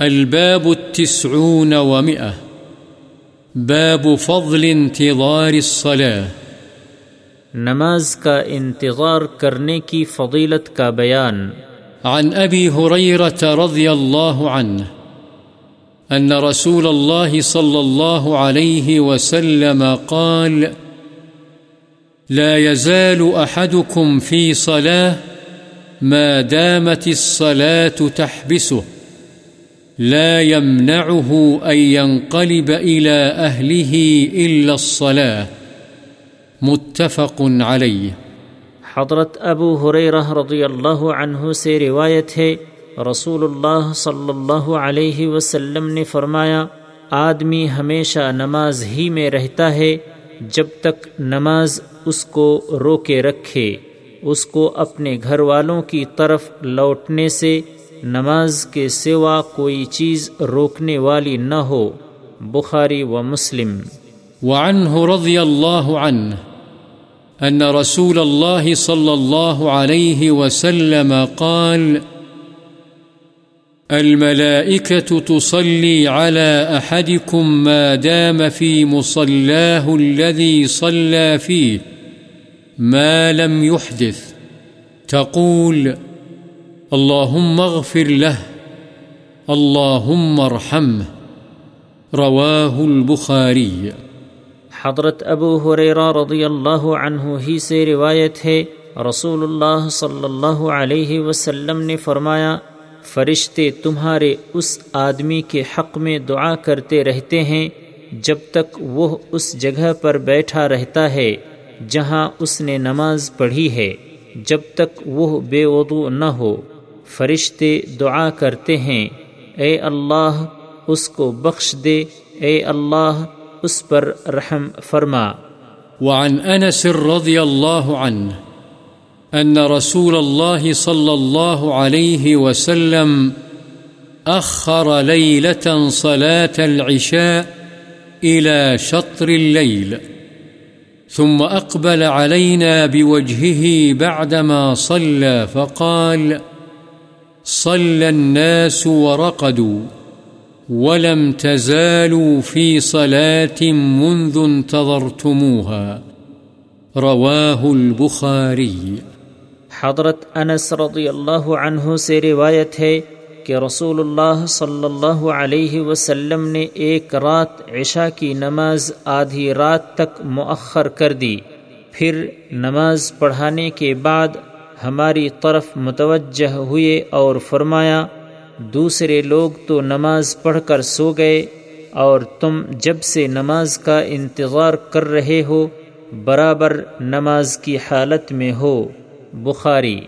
الباب التسعون ومئة. باب فضل انتظار الصلاة. نماز کا انتظار کرنے کی فضیلت کا بیان. عن أبي هريرة رضي الله عنه أن رسول الله صلى الله عليه وسلم قال لا يزال أحدكم في صلاة ما دامت الصلاة تحبسه. لا يمنعه أن ينقلب إلى أهله إلا الصلاة. متفق عليه. حضرت ابو حریرہ رضی اللہ عنہ سے روایت ہے رسول اللہ صلی اللہ علیہ وسلم نے فرمایا، آدمی ہمیشہ نماز ہی میں رہتا ہے، جب تک نماز اس کو روکے رکھے، اس کو اپنے گھر والوں کی طرف لوٹنے سے نماز کے سوا کوئی چیز روکنے والی نہ ہو، بخاری و مسلم۔ وعنه رضي الله عنه أن رسول الله صلى الله عليه وسلم قال الملائكة تصلي على أحدكم ما دام في مصلاه الذي صلى فيه ما لم يحدث تقول اللهم اغفر له اللهم ارحمه رواه البخاري حضرت ابو حریرہ رضی اللہ عنہ ہی سے روایت ہے رسول اللہ صلی اللہ علیہ وسلم نے فرمایا، فرشتے تمہارے اس آدمی کے حق میں دعا کرتے رہتے ہیں جب تک وہ اس جگہ پر بیٹھا رہتا ہے جہاں اس نے نماز پڑھی ہے، جب تک وہ بے وضو نہ ہو۔ فرشتے دعا کرتے ہیں، اے اللہ، اس کو بخش دے، اے اللہ، اس پر رحم فرما۔ وعن أنس رضي الله عنه أن رسول الله صلى الله عليه وسلم أخر ليلة صلاة العشاء إلى شطر الليل ثم أقبل علينا بوجهه بعدما صلى، فقال صلى الناس ورقدوا ولم تزالوا في صلاة منذ انتظرتموها. رواه البخاري. حضرت انس رضی اللہ عنہ سے روایت ہے کہ رسول اللہ صلی اللہ علیہ وسلم نے ایک رات عشاء کی نماز آدھی رات تک مؤخر کر دی، پھر نماز پڑھانے کے بعد ہماری طرف متوجہ ہوئے اور فرمایا، دوسرے لوگ تو نماز پڑھ کر سو گئے، اور تم جب سے نماز کا انتظار کر رہے ہو، برابر نماز کی حالت میں ہو۔ بخاری